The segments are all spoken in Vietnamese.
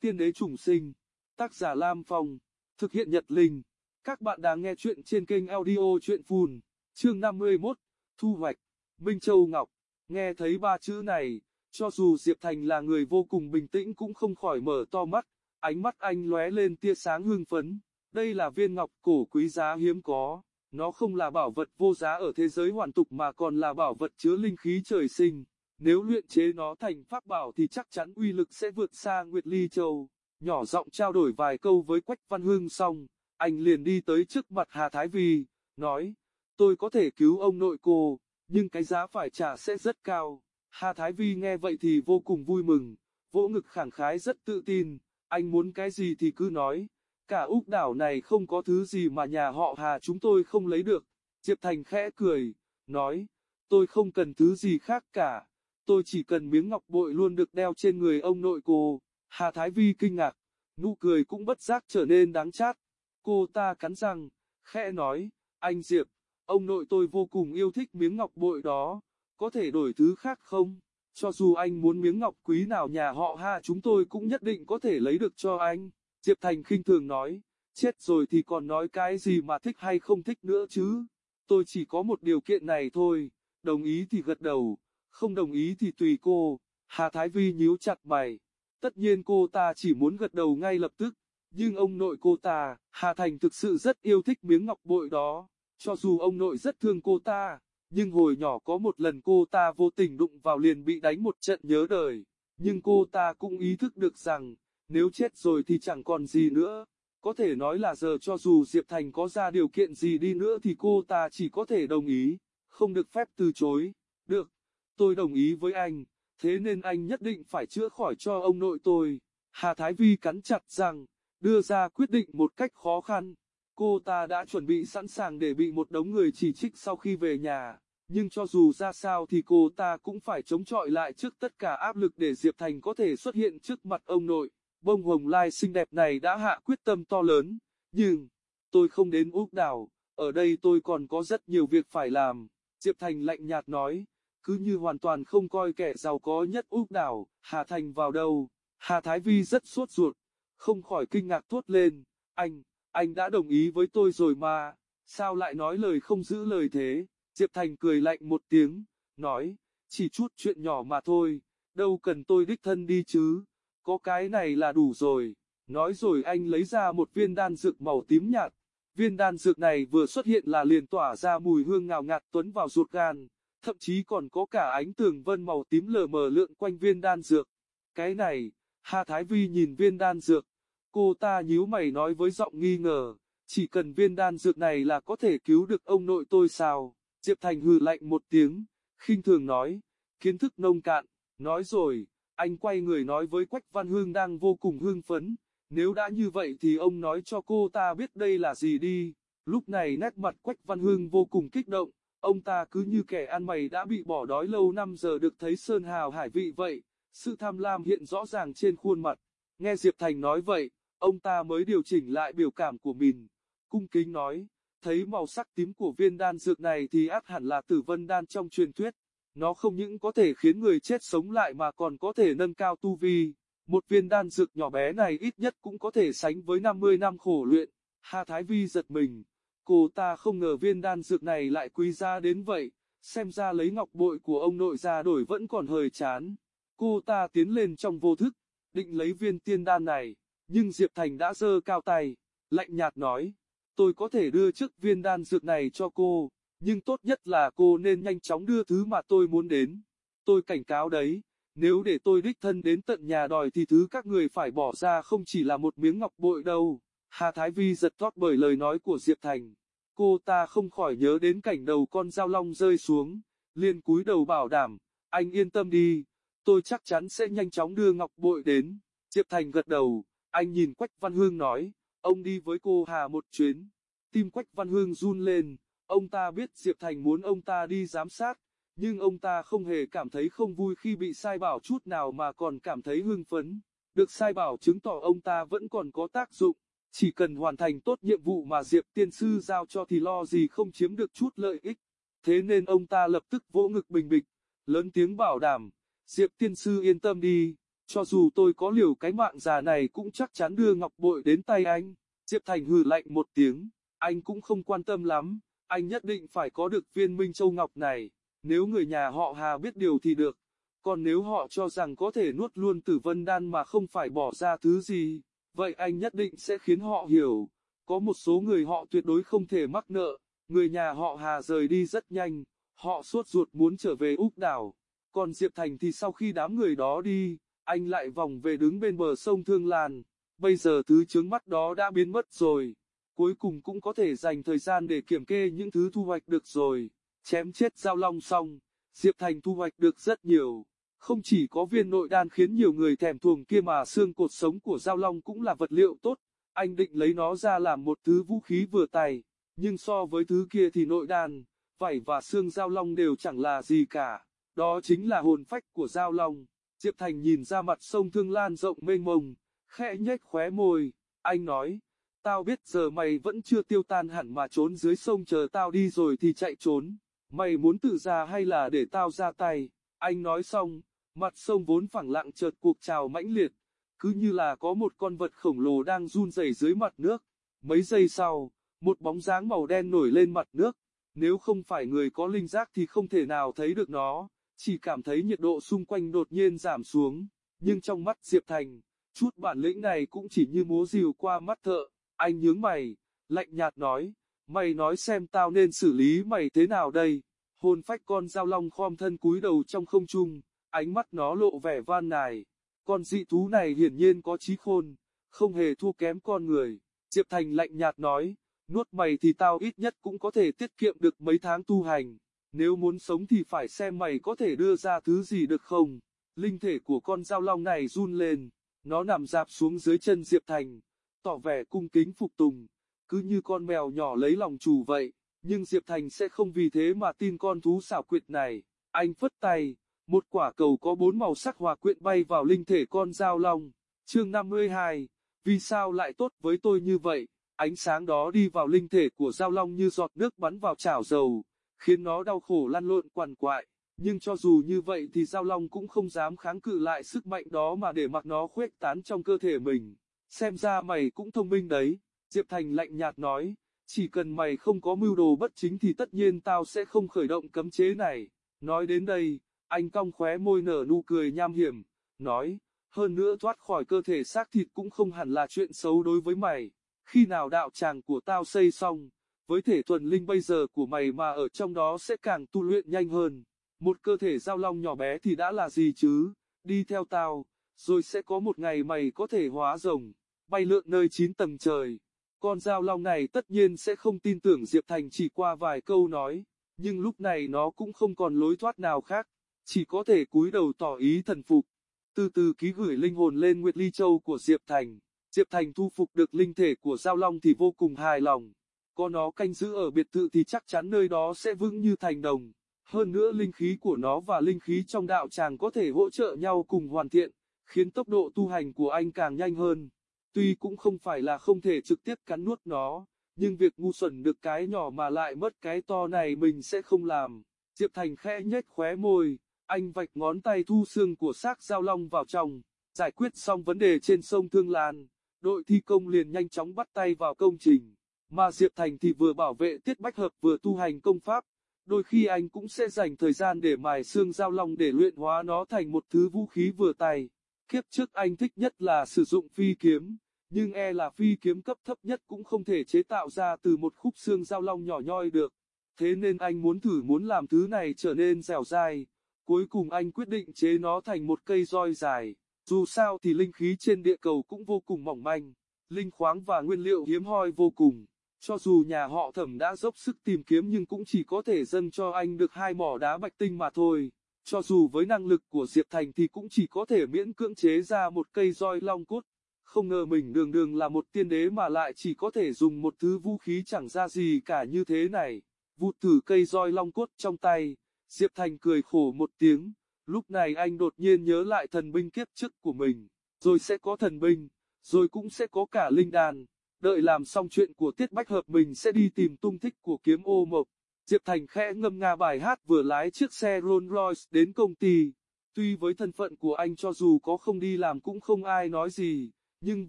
Tiên đế trùng sinh. Tác giả Lam Phong. Thực hiện Nhật Linh. Các bạn đang nghe chuyện trên kênh audio chuyện phùn. Chương 51. Thu hoạch. Minh Châu Ngọc. Nghe thấy ba chữ này, cho dù Diệp Thành là người vô cùng bình tĩnh cũng không khỏi mở to mắt. Ánh mắt anh lóe lên tia sáng hương phấn. Đây là viên ngọc cổ quý giá hiếm có. Nó không là bảo vật vô giá ở thế giới hoàn tục mà còn là bảo vật chứa linh khí trời sinh. Nếu luyện chế nó thành pháp bảo thì chắc chắn uy lực sẽ vượt xa Nguyệt Ly Châu. Nhỏ giọng trao đổi vài câu với Quách Văn Hưng xong, anh liền đi tới trước mặt Hà Thái Vi, nói, tôi có thể cứu ông nội cô, nhưng cái giá phải trả sẽ rất cao. Hà Thái Vi nghe vậy thì vô cùng vui mừng, vỗ ngực khẳng khái rất tự tin, anh muốn cái gì thì cứ nói, cả Úc đảo này không có thứ gì mà nhà họ Hà chúng tôi không lấy được. Diệp Thành khẽ cười, nói, tôi không cần thứ gì khác cả tôi chỉ cần miếng ngọc bội luôn được đeo trên người ông nội cô. Hà Thái Vi kinh ngạc, nụ cười cũng bất giác trở nên đáng chát. Cô ta cắn răng, khẽ nói, anh Diệp, ông nội tôi vô cùng yêu thích miếng ngọc bội đó, có thể đổi thứ khác không? Cho dù anh muốn miếng ngọc quý nào nhà họ Ha chúng tôi cũng nhất định có thể lấy được cho anh. Diệp Thành khinh thường nói, chết rồi thì còn nói cái gì mà thích hay không thích nữa chứ. Tôi chỉ có một điều kiện này thôi, đồng ý thì gật đầu không đồng ý thì tùy cô, Hà Thái Vi nhíu chặt mày. Tất nhiên cô ta chỉ muốn gật đầu ngay lập tức, nhưng ông nội cô ta, Hà Thành thực sự rất yêu thích miếng ngọc bội đó, cho dù ông nội rất thương cô ta, nhưng hồi nhỏ có một lần cô ta vô tình đụng vào liền bị đánh một trận nhớ đời, nhưng cô ta cũng ý thức được rằng, nếu chết rồi thì chẳng còn gì nữa. Có thể nói là giờ cho dù Diệp Thành có ra điều kiện gì đi nữa thì cô ta chỉ có thể đồng ý, không được phép từ chối. Được, Tôi đồng ý với anh, thế nên anh nhất định phải chữa khỏi cho ông nội tôi. Hà Thái Vi cắn chặt răng, đưa ra quyết định một cách khó khăn. Cô ta đã chuẩn bị sẵn sàng để bị một đống người chỉ trích sau khi về nhà, nhưng cho dù ra sao thì cô ta cũng phải chống chọi lại trước tất cả áp lực để Diệp Thành có thể xuất hiện trước mặt ông nội. Bông hồng lai xinh đẹp này đã hạ quyết tâm to lớn, nhưng, tôi không đến Úc đảo, ở đây tôi còn có rất nhiều việc phải làm. Diệp Thành lạnh nhạt nói, cứ như hoàn toàn không coi kẻ giàu có nhất Úc đảo, Hà Thành vào đâu. Hà Thái Vi rất sốt ruột, không khỏi kinh ngạc thốt lên, anh, anh đã đồng ý với tôi rồi mà, sao lại nói lời không giữ lời thế, Diệp Thành cười lạnh một tiếng, nói, chỉ chút chuyện nhỏ mà thôi, đâu cần tôi đích thân đi chứ, có cái này là đủ rồi, nói rồi anh lấy ra một viên đan dược màu tím nhạt, viên đan dược này vừa xuất hiện là liền tỏa ra mùi hương ngào ngạt tuấn vào ruột gan, thậm chí còn có cả ánh tường vân màu tím lờ mờ lượn quanh viên đan dược. Cái này, Hà Thái Vi nhìn viên đan dược, cô ta nhíu mày nói với giọng nghi ngờ, chỉ cần viên đan dược này là có thể cứu được ông nội tôi sao? Diệp Thành hừ lạnh một tiếng, khinh thường nói, kiến thức nông cạn, nói rồi, anh quay người nói với Quách Văn Hương đang vô cùng hưng phấn, nếu đã như vậy thì ông nói cho cô ta biết đây là gì đi. Lúc này nét mặt Quách Văn Hương vô cùng kích động, Ông ta cứ như kẻ ăn mày đã bị bỏ đói lâu năm giờ được thấy sơn hào hải vị vậy, sự tham lam hiện rõ ràng trên khuôn mặt. Nghe Diệp Thành nói vậy, ông ta mới điều chỉnh lại biểu cảm của mình. Cung kính nói, thấy màu sắc tím của viên đan dược này thì át hẳn là tử vân đan trong truyền thuyết. Nó không những có thể khiến người chết sống lại mà còn có thể nâng cao tu vi. Một viên đan dược nhỏ bé này ít nhất cũng có thể sánh với 50 năm khổ luyện. Hà Thái Vi giật mình Cô ta không ngờ viên đan dược này lại quý giá đến vậy, xem ra lấy ngọc bội của ông nội ra đổi vẫn còn hơi chán. Cô ta tiến lên trong vô thức, định lấy viên tiên đan này, nhưng Diệp Thành đã giơ cao tay, lạnh nhạt nói, tôi có thể đưa trước viên đan dược này cho cô, nhưng tốt nhất là cô nên nhanh chóng đưa thứ mà tôi muốn đến. Tôi cảnh cáo đấy, nếu để tôi đích thân đến tận nhà đòi thì thứ các người phải bỏ ra không chỉ là một miếng ngọc bội đâu. Hà Thái Vi giật thót bởi lời nói của Diệp Thành. Cô ta không khỏi nhớ đến cảnh đầu con dao long rơi xuống, liền cúi đầu bảo đảm, anh yên tâm đi, tôi chắc chắn sẽ nhanh chóng đưa ngọc bội đến. Diệp Thành gật đầu, anh nhìn Quách Văn Hương nói, ông đi với cô Hà một chuyến. Tim Quách Văn Hương run lên, ông ta biết Diệp Thành muốn ông ta đi giám sát, nhưng ông ta không hề cảm thấy không vui khi bị sai bảo chút nào mà còn cảm thấy hưng phấn. Được sai bảo chứng tỏ ông ta vẫn còn có tác dụng. Chỉ cần hoàn thành tốt nhiệm vụ mà Diệp Tiên Sư giao cho thì lo gì không chiếm được chút lợi ích. Thế nên ông ta lập tức vỗ ngực bình bịch, lớn tiếng bảo đảm, Diệp Tiên Sư yên tâm đi, cho dù tôi có liều cái mạng già này cũng chắc chắn đưa ngọc bội đến tay anh. Diệp Thành hừ lạnh một tiếng, anh cũng không quan tâm lắm, anh nhất định phải có được viên Minh Châu Ngọc này, nếu người nhà họ Hà biết điều thì được, còn nếu họ cho rằng có thể nuốt luôn tử vân đan mà không phải bỏ ra thứ gì, vậy anh nhất định sẽ khiến họ hiểu, có một số người họ tuyệt đối không thể mắc nợ, người nhà họ Hà rời đi rất nhanh, họ suốt ruột muốn trở về Úc đảo, còn Diệp Thành thì sau khi đám người đó đi, anh lại vòng về đứng bên bờ sông Thương Lan, bây giờ thứ chướng mắt đó đã biến mất rồi, cuối cùng cũng có thể dành thời gian để kiểm kê những thứ thu hoạch được rồi, chém chết giao long xong, Diệp Thành thu hoạch được rất nhiều. Không chỉ có viên nội đan khiến nhiều người thèm thuồng kia mà xương cột sống của giao long cũng là vật liệu tốt, anh định lấy nó ra làm một thứ vũ khí vừa tay, nhưng so với thứ kia thì nội đan, vảy và xương giao long đều chẳng là gì cả, đó chính là hồn phách của giao long. Diệp Thành nhìn ra mặt sông Thương Lan rộng mênh mông, khẽ nhếch khóe môi, anh nói, tao biết giờ mày vẫn chưa tiêu tan hẳn mà trốn dưới sông chờ tao đi rồi thì chạy trốn, mày muốn tự ra hay là để tao ra tay, anh nói xong, mặt sông vốn phẳng lặng chợt cuộc trào mãnh liệt, cứ như là có một con vật khổng lồ đang run rẩy dưới mặt nước, mấy giây sau, một bóng dáng màu đen nổi lên mặt nước, nếu không phải người có linh giác thì không thể nào thấy được nó. Chỉ cảm thấy nhiệt độ xung quanh đột nhiên giảm xuống, nhưng trong mắt Diệp Thành, chút bản lĩnh này cũng chỉ như múa rìu qua mắt thợ, anh nhướng mày, lạnh nhạt nói, mày nói xem tao nên xử lý mày thế nào đây, hồn phách con dao long khom thân cúi đầu trong không trung, ánh mắt nó lộ vẻ van nài, con dị thú này hiển nhiên có trí khôn, không hề thua kém con người, Diệp Thành lạnh nhạt nói, nuốt mày thì tao ít nhất cũng có thể tiết kiệm được mấy tháng tu hành. Nếu muốn sống thì phải xem mày có thể đưa ra thứ gì được không. Linh thể của con dao long này run lên, nó nằm dạp xuống dưới chân Diệp Thành, tỏ vẻ cung kính phục tùng, cứ như con mèo nhỏ lấy lòng chủ vậy. Nhưng Diệp Thành sẽ không vì thế mà tin con thú xảo quyệt này. Anh phất tay, một quả cầu có bốn màu sắc hòa quyện bay vào linh thể con dao long. Chương 52, vì sao lại tốt với tôi như vậy? Ánh sáng đó đi vào linh thể của dao long như giọt nước bắn vào chảo dầu khiến nó đau khổ lăn lộn quằn quại. Nhưng cho dù như vậy thì Giao Long cũng không dám kháng cự lại sức mạnh đó mà để mặc nó khuếch tán trong cơ thể mình. Xem ra mày cũng thông minh đấy, Diệp Thành lạnh nhạt nói, chỉ cần mày không có mưu đồ bất chính thì tất nhiên tao sẽ không khởi động cấm chế này. Nói đến đây, anh cong khóe môi nở nụ cười nham hiểm, nói, hơn nữa thoát khỏi cơ thể xác thịt cũng không hẳn là chuyện xấu đối với mày. Khi nào đạo tràng của tao xây xong, với thể thuần linh bây giờ của mày mà ở trong đó sẽ càng tu luyện nhanh hơn. Một cơ thể giao long nhỏ bé thì đã là gì chứ, đi theo tao, rồi sẽ có một ngày mày có thể hóa rồng, bay lượn nơi chín tầng trời. Con giao long này tất nhiên sẽ không tin tưởng Diệp Thành chỉ qua vài câu nói, nhưng lúc này nó cũng không còn lối thoát nào khác, chỉ có thể cúi đầu tỏ ý thần phục. Từ từ ký gửi linh hồn lên Nguyệt Ly Châu của Diệp Thành, Diệp Thành thu phục được linh thể của giao long thì vô cùng hài lòng. Có nó canh giữ ở biệt thự thì chắc chắn nơi đó sẽ vững như thành đồng. Hơn nữa linh khí của nó và linh khí trong đạo tràng có thể hỗ trợ nhau cùng hoàn thiện, khiến tốc độ tu hành của anh càng nhanh hơn. Tuy cũng không phải là không thể trực tiếp cắn nuốt nó, nhưng việc ngu xuẩn được cái nhỏ mà lại mất cái to này mình sẽ không làm. Diệp Thành khẽ nhếch khóe môi, anh vạch ngón tay thu xương của xác giao long vào trong, giải quyết xong vấn đề trên sông Thương Lan, đội thi công liền nhanh chóng bắt tay vào công trình. Mà Diệp Thành thì vừa bảo vệ Tiết Bách Hợp vừa tu hành công pháp, đôi khi anh cũng sẽ dành thời gian để mài xương giao long để luyện hóa nó thành một thứ vũ khí vừa tay. Kiếp trước anh thích nhất là sử dụng phi kiếm, nhưng e là phi kiếm cấp thấp nhất cũng không thể chế tạo ra từ một khúc xương giao long nhỏ nhoi được. Thế nên anh muốn thử muốn làm thứ này trở nên dẻo dai. Cuối cùng anh quyết định chế nó thành một cây roi dài. Dù sao thì linh khí trên địa cầu cũng vô cùng mỏng manh, linh khoáng và nguyên liệu hiếm hoi vô cùng. Cho dù nhà họ thẩm đã dốc sức tìm kiếm nhưng cũng chỉ có thể dâng cho anh được hai mỏ đá bạch tinh mà thôi. Cho dù với năng lực của Diệp Thành thì cũng chỉ có thể miễn cưỡng chế ra một cây roi long cốt. Không ngờ mình đường đường là một tiên đế mà lại chỉ có thể dùng một thứ vũ khí chẳng ra gì cả như thế này. Vụt thử cây roi long cốt trong tay, Diệp Thành cười khổ một tiếng. Lúc này anh đột nhiên nhớ lại thần binh kiếp trước của mình. Rồi sẽ có thần binh, rồi cũng sẽ có cả linh đàn. Đợi làm xong chuyện của Tiết Bách Hợp mình sẽ đi tìm tung thích của kiếm ô mộc. Diệp Thành khẽ ngâm nga bài hát vừa lái chiếc xe Rolls Royce đến công ty. Tuy với thân phận của anh cho dù có không đi làm cũng không ai nói gì, nhưng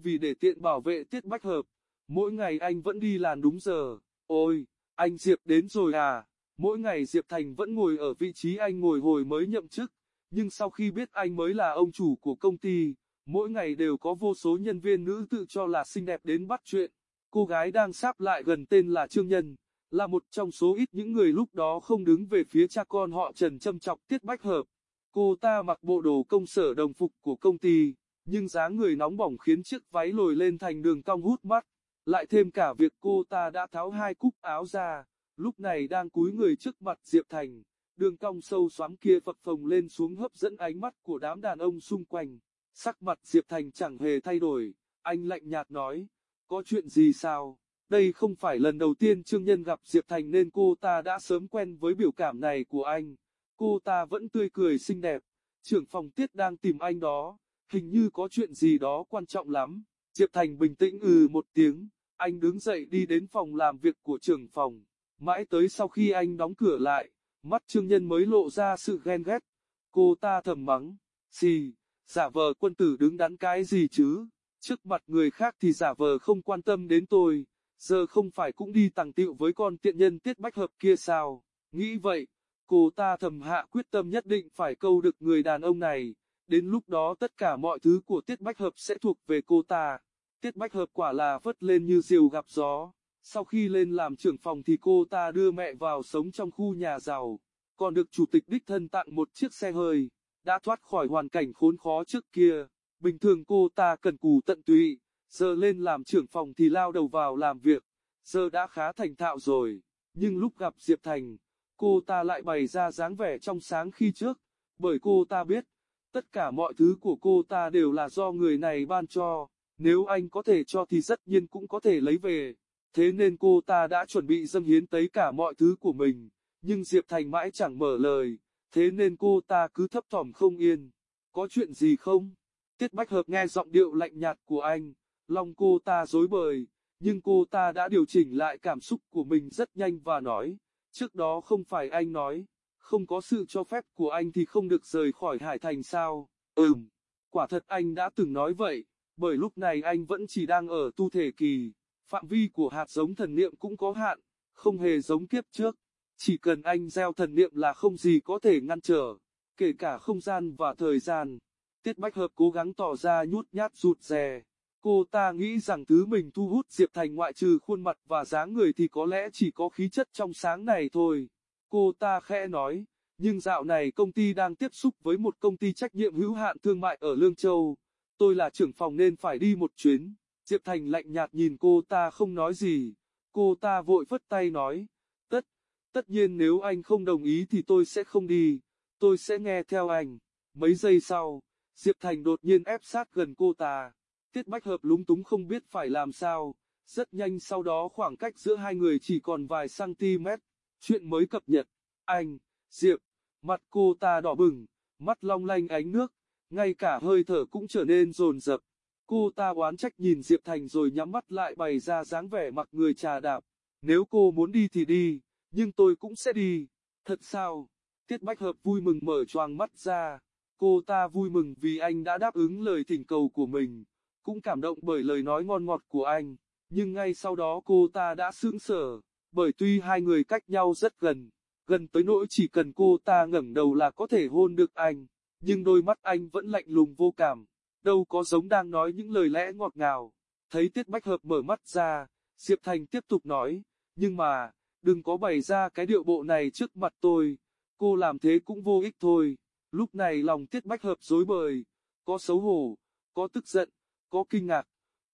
vì để tiện bảo vệ Tiết Bách Hợp, mỗi ngày anh vẫn đi làm đúng giờ. Ôi, anh Diệp đến rồi à? Mỗi ngày Diệp Thành vẫn ngồi ở vị trí anh ngồi hồi mới nhậm chức, nhưng sau khi biết anh mới là ông chủ của công ty, mỗi ngày đều có vô số nhân viên nữ tự cho là xinh đẹp đến bắt chuyện. Cô gái đang sáp lại gần tên là Trương Nhân, là một trong số ít những người lúc đó không đứng về phía cha con họ Trần châm chọc Tiết Bách Hợp. Cô ta mặc bộ đồ công sở đồng phục của công ty, nhưng dáng người nóng bỏng khiến chiếc váy lồi lên thành đường cong hút mắt. Lại thêm cả việc cô ta đã tháo hai cúc áo ra, lúc này đang cúi người trước mặt Diệp Thành, đường cong sâu xoắm kia phập phồng lên xuống hấp dẫn ánh mắt của đám đàn ông xung quanh. Sắc mặt Diệp Thành chẳng hề thay đổi, anh lạnh nhạt nói, có chuyện gì sao? Đây không phải lần đầu tiên Trương Nhân gặp Diệp Thành nên cô ta đã sớm quen với biểu cảm này của anh. Cô ta vẫn tươi cười xinh đẹp, trưởng phòng tiết đang tìm anh đó, hình như có chuyện gì đó quan trọng lắm. Diệp Thành bình tĩnh ừ một tiếng, anh đứng dậy đi đến phòng làm việc của trưởng phòng. Mãi tới sau khi anh đóng cửa lại, mắt Trương Nhân mới lộ ra sự ghen ghét. Cô ta thầm mắng, xì, giả vờ quân tử đứng đắn cái gì chứ, trước mặt người khác thì giả vờ không quan tâm đến tôi, giờ không phải cũng đi tàng tiệu với con tiện nhân tiết bách hợp kia sao, nghĩ vậy, cô ta thầm hạ quyết tâm nhất định phải câu được người đàn ông này, đến lúc đó tất cả mọi thứ của tiết bách hợp sẽ thuộc về cô ta. Tiết bách hợp quả là vất lên như diều gặp gió. Sau khi lên làm trưởng phòng thì cô ta đưa mẹ vào sống trong khu nhà giàu, còn được chủ tịch đích thân tặng một chiếc xe hơi, đã thoát khỏi hoàn cảnh khốn khó trước kia. Bình thường cô ta cần cù tận tụy, giờ lên làm trưởng phòng thì lao đầu vào làm việc, giờ đã khá thành thạo rồi. Nhưng lúc gặp Diệp Thành, cô ta lại bày ra dáng vẻ trong sáng khi trước, bởi cô ta biết, tất cả mọi thứ của cô ta đều là do người này ban cho, nếu anh có thể cho thì rất nhiên cũng có thể lấy về. Thế nên cô ta đã chuẩn bị dâng hiến tới cả mọi thứ của mình, nhưng Diệp Thành mãi chẳng mở lời, thế nên cô ta cứ thấp thỏm không yên. Có chuyện gì không? Tiết Bách Hợp nghe giọng điệu lạnh nhạt của anh, lòng cô ta dối bời, nhưng cô ta đã điều chỉnh lại cảm xúc của mình rất nhanh và nói, trước đó không phải anh nói, không có sự cho phép của anh thì không được rời khỏi Hải Thành sao? Ừm, quả thật anh đã từng nói vậy, bởi lúc này anh vẫn chỉ đang ở tu thể kỳ, phạm vi của hạt giống thần niệm cũng có hạn, không hề giống kiếp trước. Chỉ cần anh gieo thần niệm là không gì có thể ngăn trở, kể cả không gian và thời gian. Tiết Bách Hợp cố gắng tỏ ra nhút nhát rụt rè. Cô ta nghĩ rằng thứ mình thu hút Diệp Thành ngoại trừ khuôn mặt và dáng người thì có lẽ chỉ có khí chất trong sáng này thôi. Cô ta khẽ nói, nhưng dạo này công ty đang tiếp xúc với một công ty trách nhiệm hữu hạn thương mại ở Lương Châu. Tôi là trưởng phòng nên phải đi một chuyến. Diệp Thành lạnh nhạt nhìn cô ta không nói gì. Cô ta vội phất tay nói, tất, tất nhiên nếu anh không đồng ý thì tôi sẽ không đi. Tôi sẽ nghe theo anh. Mấy giây sau, Diệp Thành đột nhiên ép sát gần cô ta. Tiết Bách Hợp lúng túng không biết phải làm sao. Rất nhanh sau đó khoảng cách giữa hai người chỉ còn vài cm. Chuyện mới cập nhật. Anh, Diệp, mặt cô ta đỏ bừng, mắt long lanh ánh nước, ngay cả hơi thở cũng trở nên rồn rập. Cô ta oán trách nhìn Diệp Thành rồi nhắm mắt lại bày ra dáng vẻ mặc người trà đạp. Nếu cô muốn đi thì đi, nhưng tôi cũng sẽ đi. Thật sao? Tiết Bách Hợp vui mừng mở choàng mắt ra. Cô ta vui mừng vì anh đã đáp ứng lời thỉnh cầu của mình, cũng cảm động bởi lời nói ngon ngọt của anh. Nhưng ngay sau đó cô ta đã sững sờ, bởi tuy hai người cách nhau rất gần, gần tới nỗi chỉ cần cô ta ngẩng đầu là có thể hôn được anh, nhưng đôi mắt anh vẫn lạnh lùng vô cảm, đâu có giống đang nói những lời lẽ ngọt ngào. Thấy Tiết Bách Hợp mở mắt ra, Diệp Thành tiếp tục nói, nhưng mà, đừng có bày ra cái điệu bộ này trước mặt tôi, cô làm thế cũng vô ích thôi. Lúc này lòng Tiết Bách Hợp dối bời, có xấu hổ, có tức giận, có kinh ngạc,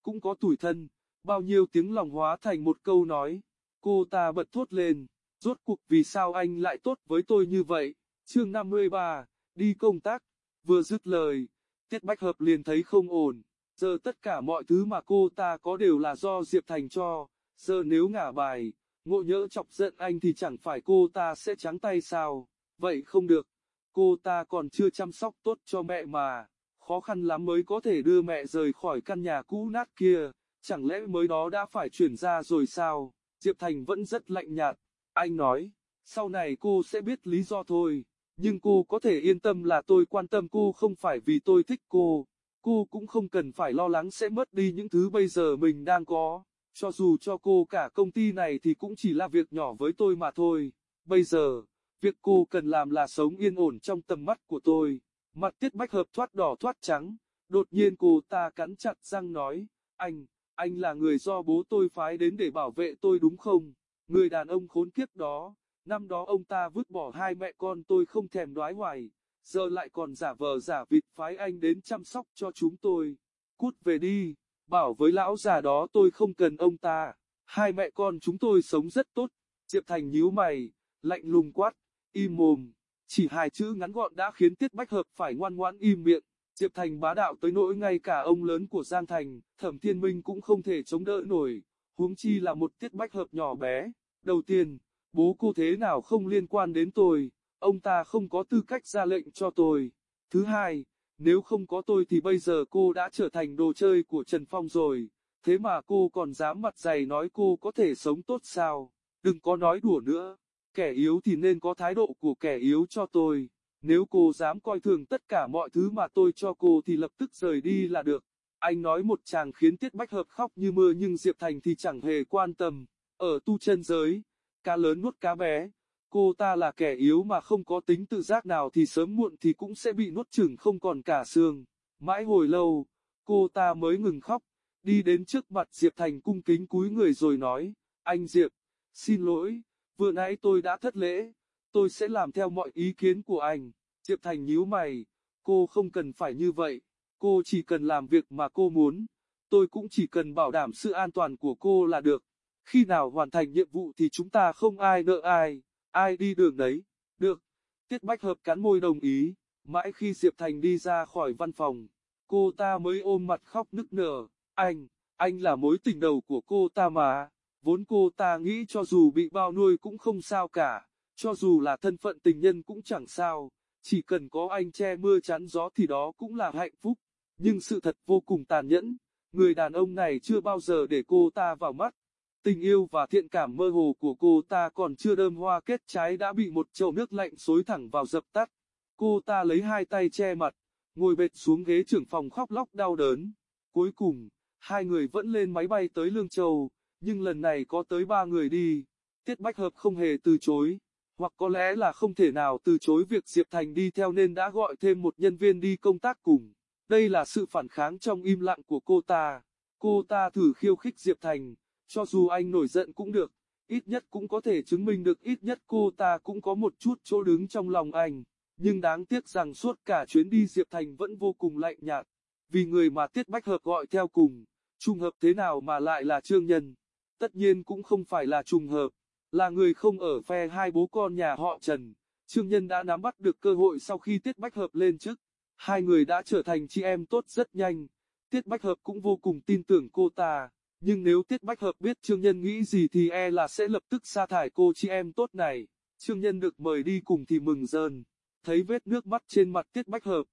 cũng có tủi thân, bao nhiêu tiếng lòng hóa thành một câu nói. Cô ta bật thốt lên, rốt cuộc vì sao anh lại tốt với tôi như vậy? Chương 53, đi công tác, vừa dứt lời, Tiết Bách Hợp liền thấy không ổn, giờ tất cả mọi thứ mà cô ta có đều là do Diệp Thành cho, giờ nếu ngả bài, ngộ nhỡ chọc giận anh thì chẳng phải cô ta sẽ trắng tay sao, vậy không được, cô ta còn chưa chăm sóc tốt cho mẹ mà, khó khăn lắm mới có thể đưa mẹ rời khỏi căn nhà cũ nát kia, chẳng lẽ mới đó đã phải chuyển ra rồi sao, Diệp Thành vẫn rất lạnh nhạt, anh nói, sau này cô sẽ biết lý do thôi, nhưng cô có thể yên tâm là tôi quan tâm cô không phải vì tôi thích cô. Cô cũng không cần phải lo lắng sẽ mất đi những thứ bây giờ mình đang có. Cho dù cho cô cả công ty này thì cũng chỉ là việc nhỏ với tôi mà thôi. Bây giờ, việc cô cần làm là sống yên ổn trong tầm mắt của tôi. Mặt tiết bách hợp thoát đỏ thoát trắng. Đột nhiên cô ta cắn chặt răng nói, anh, anh là người do bố tôi phái đến để bảo vệ tôi đúng không? Người đàn ông khốn kiếp đó, năm đó ông ta vứt bỏ hai mẹ con tôi không thèm đoái hoài, giờ lại còn giả vờ giả vịt phái anh đến chăm sóc cho chúng tôi. Cút về đi, bảo với lão già đó tôi không cần ông ta, hai mẹ con chúng tôi sống rất tốt. Diệp Thành nhíu mày, lạnh lùng quát, im mồm, chỉ hai chữ ngắn gọn đã khiến Tiết Bách Hợp phải ngoan ngoãn im miệng. Diệp Thành bá đạo tới nỗi ngay cả ông lớn của Giang Thành, Thẩm Thiên Minh cũng không thể chống đỡ nổi, huống chi là một Tiết Bách Hợp nhỏ bé. Đầu tiên, bố cô thế nào không liên quan đến tôi, ông ta không có tư cách ra lệnh cho tôi. Thứ hai, nếu không có tôi thì bây giờ cô đã trở thành đồ chơi của Trần Phong rồi, thế mà cô còn dám mặt dày nói cô có thể sống tốt sao, đừng có nói đùa nữa, kẻ yếu thì nên có thái độ của kẻ yếu cho tôi. Nếu cô dám coi thường tất cả mọi thứ mà tôi cho cô thì lập tức rời đi là được. Anh nói một chàng khiến Tiết Bách Hợp khóc như mưa nhưng Diệp Thành thì chẳng hề quan tâm. Ở tu chân giới, cá lớn nuốt cá bé. Cô ta là kẻ yếu mà không có tính tự giác nào thì sớm muộn thì cũng sẽ bị nuốt chửng không còn cả xương. Mãi hồi lâu, cô ta mới ngừng khóc, đi đến trước mặt Diệp Thành cung kính cúi người rồi nói, anh Diệp, xin lỗi, vừa nãy tôi đã thất lễ tôi sẽ làm theo mọi ý kiến của anh. Diệp Thành nhíu mày, cô không cần phải như vậy, cô chỉ cần làm việc mà cô muốn, tôi cũng chỉ cần bảo đảm sự an toàn của cô là được. Khi nào hoàn thành nhiệm vụ thì chúng ta không ai nợ ai, ai đi đường đấy. Được, Tiết Bách Hợp cắn môi đồng ý, mãi khi Diệp Thành đi ra khỏi văn phòng, cô ta mới ôm mặt khóc nức nở, anh, anh là mối tình đầu của cô ta mà, vốn cô ta nghĩ cho dù bị bao nuôi cũng không sao cả. Cho dù là thân phận tình nhân cũng chẳng sao, chỉ cần có anh che mưa chắn gió thì đó cũng là hạnh phúc. Nhưng sự thật vô cùng tàn nhẫn, người đàn ông này chưa bao giờ để cô ta vào mắt. Tình yêu và thiện cảm mơ hồ của cô ta còn chưa đơm hoa kết trái đã bị một chậu nước lạnh xối thẳng vào dập tắt. Cô ta lấy hai tay che mặt, ngồi bệt xuống ghế trưởng phòng khóc lóc đau đớn. Cuối cùng, hai người vẫn lên máy bay tới Lương Châu, nhưng lần này có tới ba người đi. Tiết Bách Hợp không hề từ chối hoặc có lẽ là không thể nào từ chối việc Diệp Thành đi theo nên đã gọi thêm một nhân viên đi công tác cùng. Đây là sự phản kháng trong im lặng của cô ta. Cô ta thử khiêu khích Diệp Thành, cho dù anh nổi giận cũng được, ít nhất cũng có thể chứng minh được ít nhất cô ta cũng có một chút chỗ đứng trong lòng anh. Nhưng đáng tiếc rằng suốt cả chuyến đi Diệp Thành vẫn vô cùng lạnh nhạt, vì người mà Tiết Bách Hợp gọi theo cùng, trùng hợp thế nào mà lại là Trương Nhân. Tất nhiên cũng không phải là trùng hợp, là người không ở phe hai bố con nhà họ Trần. Trương Nhân đã nắm bắt được cơ hội sau khi Tiết Bách Hợp lên chức. Hai người đã trở thành chị em tốt rất nhanh. Tiết Bách Hợp cũng vô cùng tin tưởng cô ta. Nhưng nếu Tiết Bách Hợp biết Trương Nhân nghĩ gì thì e là sẽ lập tức sa thải cô chị em tốt này. Trương Nhân được mời đi cùng thì mừng rơn. Thấy vết nước mắt trên mặt Tiết Bách Hợp.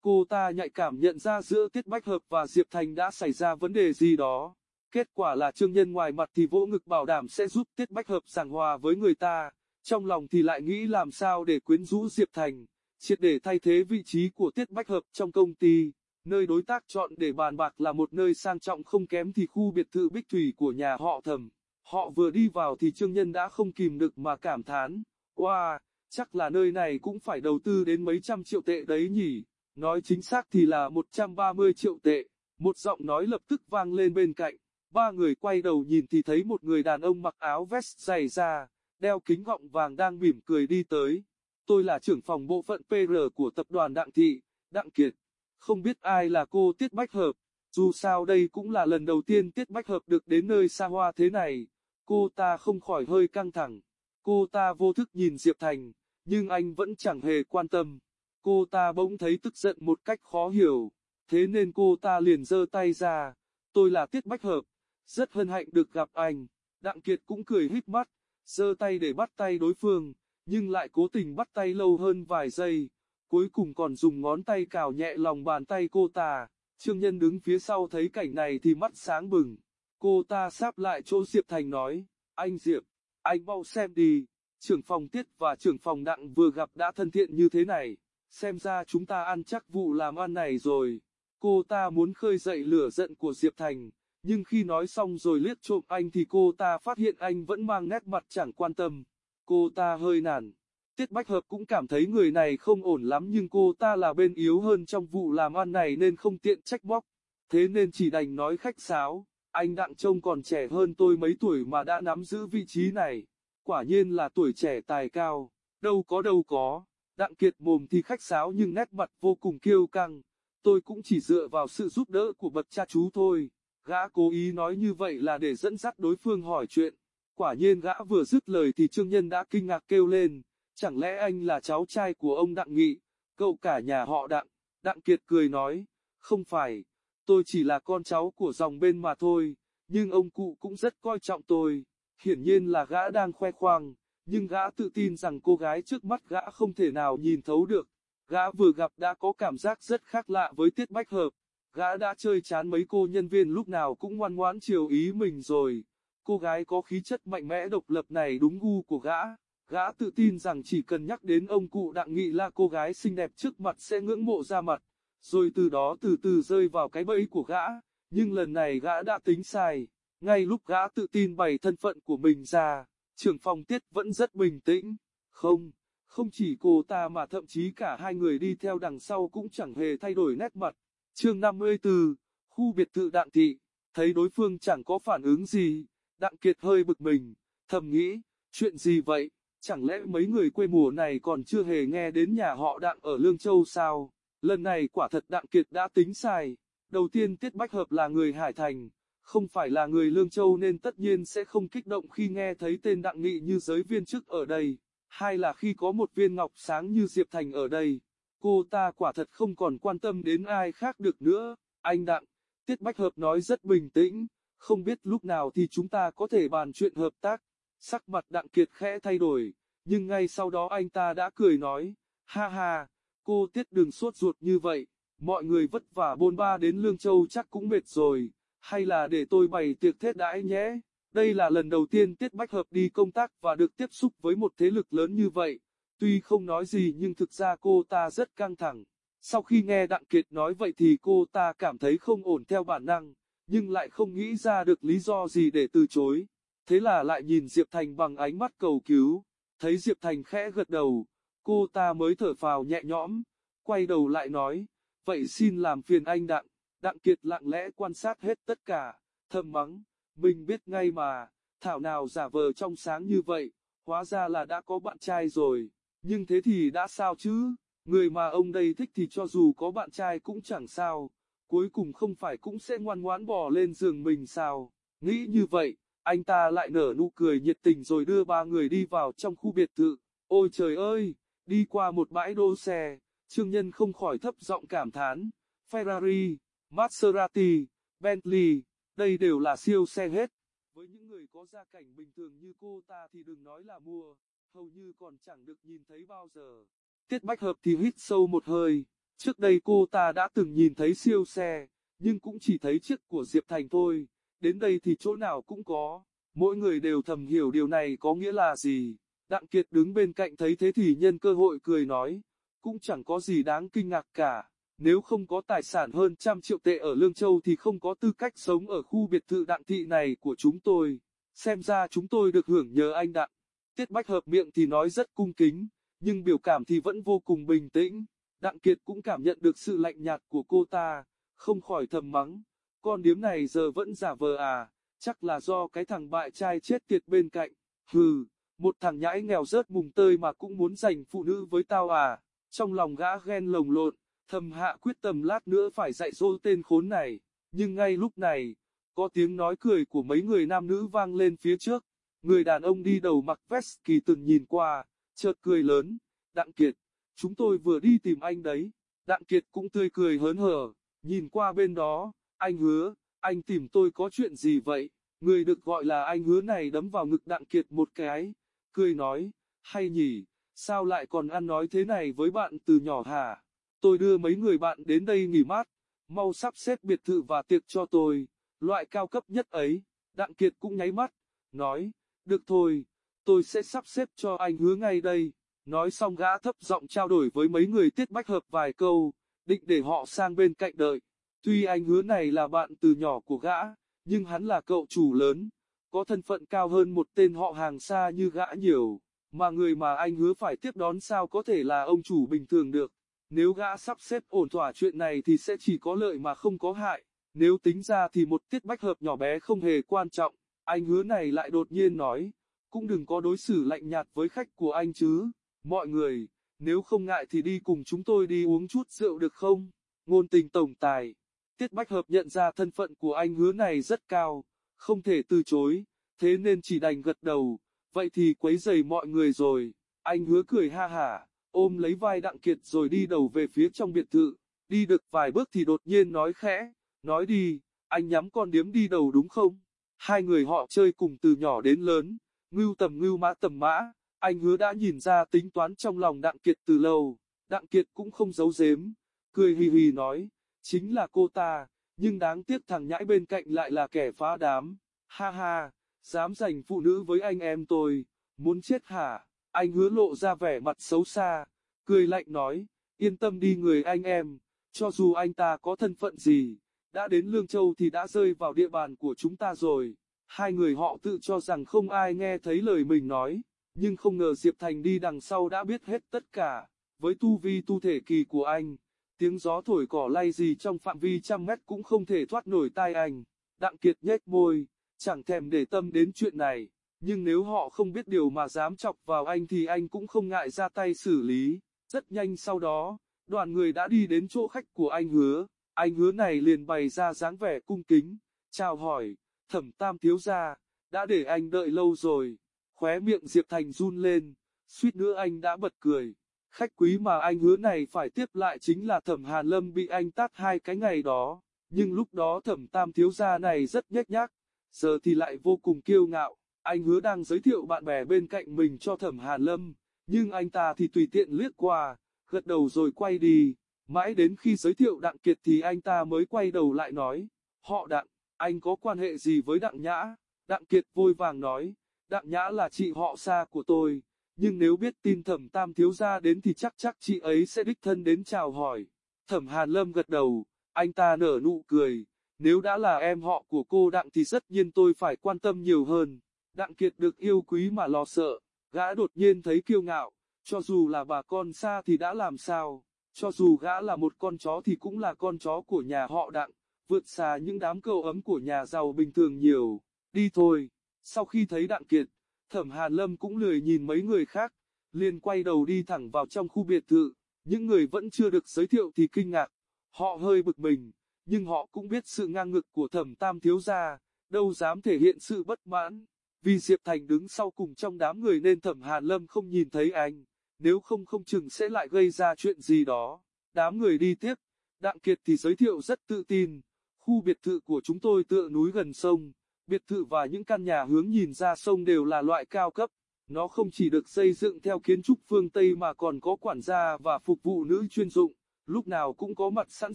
Cô ta nhạy cảm nhận ra giữa Tiết Bách Hợp và Diệp Thành đã xảy ra vấn đề gì đó. Kết quả là trương nhân ngoài mặt thì vỗ ngực bảo đảm sẽ giúp Tiết Bách Hợp giảng hòa với người ta, trong lòng thì lại nghĩ làm sao để quyến rũ Diệp Thành, triệt để thay thế vị trí của Tiết Bách Hợp trong công ty. Nơi đối tác chọn để bàn bạc là một nơi sang trọng không kém thì khu biệt thự Bích Thủy của nhà họ thẩm. Họ vừa đi vào thì Trương Nhân đã không kìm được mà cảm thán. Wow, chắc là nơi này cũng phải đầu tư đến mấy trăm triệu tệ đấy nhỉ. Nói chính xác thì là 130 triệu tệ. Một giọng nói lập tức vang lên bên cạnh. Ba người quay đầu nhìn thì thấy một người đàn ông mặc áo vest dày da, đeo kính gọng vàng đang mỉm cười đi tới. Tôi là trưởng phòng bộ phận PR của tập đoàn Đặng Thị, Đặng Kiệt. Không biết ai là cô Tiết Bách Hợp, dù sao đây cũng là lần đầu tiên Tiết Bách Hợp được đến nơi xa hoa thế này. Cô ta không khỏi hơi căng thẳng. Cô ta vô thức nhìn Diệp Thành, nhưng anh vẫn chẳng hề quan tâm. Cô ta bỗng thấy tức giận một cách khó hiểu, thế nên cô ta liền giơ tay ra. Tôi là Tiết Bách Hợp, rất hân hạnh được gặp anh. Đặng Kiệt cũng cười hít mắt, giơ tay để bắt tay đối phương, nhưng lại cố tình bắt tay lâu hơn vài giây, cuối cùng còn dùng ngón tay cào nhẹ lòng bàn tay cô ta. Trương Nhân đứng phía sau thấy cảnh này thì mắt sáng bừng. Cô ta sáp lại chỗ Diệp Thành nói, anh Diệp, anh mau xem đi, trưởng phòng tiết và trưởng phòng đặng vừa gặp đã thân thiện như thế này, xem ra chúng ta ăn chắc vụ làm ăn này rồi. Cô ta muốn khơi dậy lửa giận của Diệp Thành, nhưng khi nói xong rồi liếc trộm anh thì cô ta phát hiện anh vẫn mang nét mặt chẳng quan tâm. Cô ta hơi nản. Tiết Bách Hợp cũng cảm thấy người này không ổn lắm nhưng cô ta là bên yếu hơn trong vụ làm ăn này nên không tiện trách móc. Thế nên chỉ đành nói khách sáo, anh Đặng trông còn trẻ hơn tôi mấy tuổi mà đã nắm giữ vị trí này. Quả nhiên là tuổi trẻ tài cao, đâu có đâu có. Đặng Kiệt mồm thì khách sáo nhưng nét mặt vô cùng kiêu căng. Tôi cũng chỉ dựa vào sự giúp đỡ của bậc cha chú thôi. Gã cố ý nói như vậy là để dẫn dắt đối phương hỏi chuyện. Quả nhiên gã vừa dứt lời thì Trương Nhân đã kinh ngạc kêu lên. Chẳng lẽ anh là cháu trai của ông Đặng Nghị, cậu cả nhà họ Đặng? Đặng Kiệt cười nói, không phải, tôi chỉ là con cháu của dòng bên mà thôi, nhưng ông cụ cũng rất coi trọng tôi. Hiển nhiên là gã đang khoe khoang, nhưng gã tự tin rằng cô gái trước mắt gã không thể nào nhìn thấu được. Gã vừa gặp đã có cảm giác rất khác lạ với Tiết Bách Hợp. Gã đã chơi chán mấy cô nhân viên lúc nào cũng ngoan ngoãn chiều ý mình rồi. Cô gái có khí chất mạnh mẽ độc lập này đúng gu của gã. Gã tự tin rằng chỉ cần nhắc đến ông cụ đặng nghị là cô gái xinh đẹp trước mặt sẽ ngưỡng mộ ra mặt, rồi từ đó từ từ rơi vào cái bẫy của gã. Nhưng lần này gã đã tính sai. Ngay lúc gã tự tin bày thân phận của mình ra, trưởng phòng tiết vẫn rất bình tĩnh. Không, không chỉ cô ta mà thậm chí cả hai người đi theo đằng sau cũng chẳng hề thay đổi nét mặt. Chương 54, khu biệt thự Đặng Thị, thấy đối phương chẳng có phản ứng gì, Đặng Kiệt hơi bực mình, thầm nghĩ, chuyện gì vậy, chẳng lẽ mấy người quê mùa này còn chưa hề nghe đến nhà họ Đặng ở Lương Châu sao? Lần này quả thật Đặng Kiệt đã tính sai, đầu tiên Tiết Bách Hợp là người Hải Thành, không phải là người Lương Châu nên tất nhiên sẽ không kích động khi nghe thấy tên Đặng Nghị như giới viên chức ở đây, hai là khi có một viên ngọc sáng như Diệp Thành ở đây. Cô ta quả thật không còn quan tâm đến ai khác được nữa, anh Đặng, Tiết Bách Hợp nói rất bình tĩnh, không biết lúc nào thì chúng ta có thể bàn chuyện hợp tác. Sắc mặt Đặng Kiệt khẽ thay đổi, nhưng ngay sau đó anh ta đã cười nói, ha ha, cô Tiết đừng sốt ruột như vậy, mọi người vất vả bôn ba đến Lương Châu chắc cũng mệt rồi, hay là để tôi bày tiệc thết đãi nhé. Đây là lần đầu tiên Tiết Bách Hợp đi công tác và được tiếp xúc với một thế lực lớn như vậy. Tuy không nói gì nhưng thực ra cô ta rất căng thẳng. Sau khi nghe Đặng Kiệt nói vậy thì cô ta cảm thấy không ổn theo bản năng, nhưng lại không nghĩ ra được lý do gì để từ chối. Thế là lại nhìn Diệp Thành bằng ánh mắt cầu cứu. Thấy Diệp Thành khẽ gật đầu, cô ta mới thở phào nhẹ nhõm, quay đầu lại nói, vậy xin làm phiền anh Đặng. Đặng Kiệt lặng lẽ quan sát hết tất cả, thầm mắng, mình biết ngay mà, thảo nào giả vờ trong sáng như vậy, hóa ra là đã có bạn trai rồi. Nhưng thế thì đã sao chứ, người mà ông đây thích thì cho dù có bạn trai cũng chẳng sao, cuối cùng không phải cũng sẽ ngoan ngoãn bò lên giường mình sao. Nghĩ như vậy, anh ta lại nở nụ cười nhiệt tình rồi đưa ba người đi vào trong khu biệt thự. Ôi trời ơi, đi qua một bãi đỗ xe, Trương Nhân không khỏi thấp giọng cảm thán. Ferrari, Maserati, Bentley, đây đều là siêu xe hết. Với những người có gia cảnh bình thường như cô ta thì đừng nói là mua hầu như còn chẳng được nhìn thấy bao giờ. Tiết Bách Hợp thì hít sâu một hơi, trước đây cô ta đã từng nhìn thấy siêu xe, nhưng cũng chỉ thấy chiếc của Diệp Thành thôi, đến đây thì chỗ nào cũng có, mỗi người đều thầm hiểu điều này có nghĩa là gì. Đặng Kiệt đứng bên cạnh thấy thế thì nhân cơ hội cười nói, cũng chẳng có gì đáng kinh ngạc cả, nếu không có tài sản hơn trăm triệu tệ ở Lương Châu thì không có tư cách sống ở khu biệt thự đặng thị này của chúng tôi, xem ra chúng tôi được hưởng nhờ anh Đặng. Tiết Bách hợp miệng thì nói rất cung kính, nhưng biểu cảm thì vẫn vô cùng bình tĩnh. Đặng Kiệt cũng cảm nhận được sự lạnh nhạt của cô ta, không khỏi thầm mắng. Con điếm này giờ vẫn giả vờ à, chắc là do cái thằng bại trai chết tiệt bên cạnh. Hừ, một thằng nhãi nghèo rớt mùng tơi mà cũng muốn giành phụ nữ với tao à. Trong lòng gã ghen lồng lộn, thầm hạ quyết tâm lát nữa phải dạy dỗ tên khốn này. Nhưng ngay lúc này, có tiếng nói cười của mấy người nam nữ vang lên phía trước. Người đàn ông đi đầu mặc vest kỳ từng nhìn qua, chợt cười lớn, Đặng Kiệt, chúng tôi vừa đi tìm anh đấy. Đặng Kiệt cũng tươi cười hớn hở, nhìn qua bên đó, anh hứa, anh tìm tôi có chuyện gì vậy? Người được gọi là anh hứa này đấm vào ngực Đặng Kiệt một cái, cười nói, hay nhỉ, sao lại còn ăn nói thế này với bạn từ nhỏ hả? Tôi đưa mấy người bạn đến đây nghỉ mát, mau sắp xếp biệt thự và tiệc cho tôi, loại cao cấp nhất ấy. Đặng Kiệt cũng nháy mắt, nói, được thôi, tôi sẽ sắp xếp cho anh hứa ngay đây. Nói xong gã thấp giọng trao đổi với mấy người tiết bách hợp vài câu, định để họ sang bên cạnh đợi. Tuy anh hứa này là bạn từ nhỏ của gã, nhưng hắn là cậu chủ lớn, có thân phận cao hơn một tên họ hàng xa như gã nhiều, mà người mà anh hứa phải tiếp đón sao có thể là ông chủ bình thường được. Nếu gã sắp xếp ổn thỏa chuyện này thì sẽ chỉ có lợi mà không có hại, nếu tính ra thì một tiết bách hợp nhỏ bé không hề quan trọng, anh hứa này lại đột nhiên nói, cũng đừng có đối xử lạnh nhạt với khách của anh chứ, mọi người, nếu không ngại thì đi cùng chúng tôi đi uống chút rượu được không? Ngôn tình tổng tài, tiết bách hợp nhận ra thân phận của anh hứa này rất cao, không thể từ chối, thế nên chỉ đành gật đầu, vậy thì quấy giày mọi người rồi, anh hứa cười ha hả, ôm lấy vai Đặng Kiệt rồi đi đầu về phía trong biệt thự, đi được vài bước thì đột nhiên nói khẽ, nói đi, anh nhắm con điếm đi đầu đúng không? Hai người họ chơi cùng từ nhỏ đến lớn, ngưu tầm ngưu mã tầm mã, anh hứa đã nhìn ra tính toán trong lòng Đặng Kiệt từ lâu, Đặng Kiệt cũng không giấu giếm, cười hì hì nói, chính là cô ta, nhưng đáng tiếc thằng nhãi bên cạnh lại là kẻ phá đám, ha ha, dám giành phụ nữ với anh em tôi, muốn chết hả, anh hứa lộ ra vẻ mặt xấu xa, cười lạnh nói, yên tâm đi người anh em, cho dù anh ta có thân phận gì, đã đến Lương Châu thì đã rơi vào địa bàn của chúng ta rồi. Hai người họ tự cho rằng không ai nghe thấy lời mình nói, nhưng không ngờ Diệp Thành đi đằng sau đã biết hết tất cả. Với tu vi tu thể kỳ của anh, tiếng gió thổi cỏ lay gì trong phạm vi trăm mét cũng không thể thoát nổi tai anh. Đặng Kiệt nhếch môi, chẳng thèm để tâm đến chuyện này, nhưng nếu họ không biết điều mà dám chọc vào anh thì anh cũng không ngại ra tay xử lý. Rất nhanh sau đó, đoàn người đã đi đến chỗ khách của anh hứa. Anh hứa này liền bày ra dáng vẻ cung kính, chào hỏi, thẩm tam thiếu gia, đã để anh đợi lâu rồi, khóe miệng Diệp Thành run lên, suýt nữa anh đã bật cười. Khách quý mà anh hứa này phải tiếp lại chính là thẩm Hàn Lâm bị anh tát hai cái ngày đó, nhưng lúc đó thẩm tam thiếu gia này rất nhếch nhác, giờ thì lại vô cùng kiêu ngạo, anh hứa đang giới thiệu bạn bè bên cạnh mình cho thẩm Hàn Lâm, nhưng anh ta thì tùy tiện liếc qua, gật đầu rồi quay đi. Mãi đến khi giới thiệu Đặng Kiệt thì anh ta mới quay đầu lại nói, họ Đặng, anh có quan hệ gì với Đặng Nhã? Đặng Kiệt vội vàng nói, Đặng Nhã là chị họ xa của tôi, nhưng nếu biết tin thẩm tam thiếu gia đến thì chắc chắc chị ấy sẽ đích thân đến chào hỏi. Thẩm Hàn Lâm gật đầu, anh ta nở nụ cười, nếu đã là em họ của cô Đặng thì rất nhiên tôi phải quan tâm nhiều hơn. Đặng Kiệt được yêu quý mà lo sợ, gã đột nhiên thấy kiêu ngạo, cho dù là bà con xa thì đã làm sao. Cho dù gã là một con chó thì cũng là con chó của nhà họ đặng, vượt xa những đám câu ấm của nhà giàu bình thường nhiều. Đi thôi. Sau khi thấy đặng kiệt, thẩm Hàn Lâm cũng lười nhìn mấy người khác, liền quay đầu đi thẳng vào trong khu biệt thự. Những người vẫn chưa được giới thiệu thì kinh ngạc. Họ hơi bực mình, nhưng họ cũng biết sự ngang ngực của thẩm tam thiếu gia, đâu dám thể hiện sự bất mãn. Vì Diệp Thành đứng sau cùng trong đám người nên thẩm Hàn Lâm không nhìn thấy anh nếu không không chừng sẽ lại gây ra chuyện gì đó. Đám người đi tiếp, Đặng Kiệt thì giới thiệu rất tự tin, khu biệt thự của chúng tôi tựa núi gần sông, biệt thự và những căn nhà hướng nhìn ra sông đều là loại cao cấp. Nó không chỉ được xây dựng theo kiến trúc phương Tây mà còn có quản gia và phục vụ nữ chuyên dụng, lúc nào cũng có mặt sẵn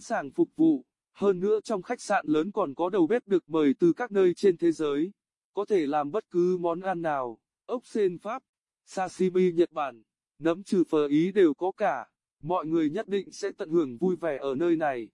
sàng phục vụ. Hơn nữa trong khách sạn lớn còn có đầu bếp được mời từ các nơi trên thế giới. Có thể làm bất cứ món ăn nào, ốc sen Pháp, sashimi Nhật Bản, nấm trừ phở ý đều có cả, mọi người nhất định sẽ tận hưởng vui vẻ ở nơi này.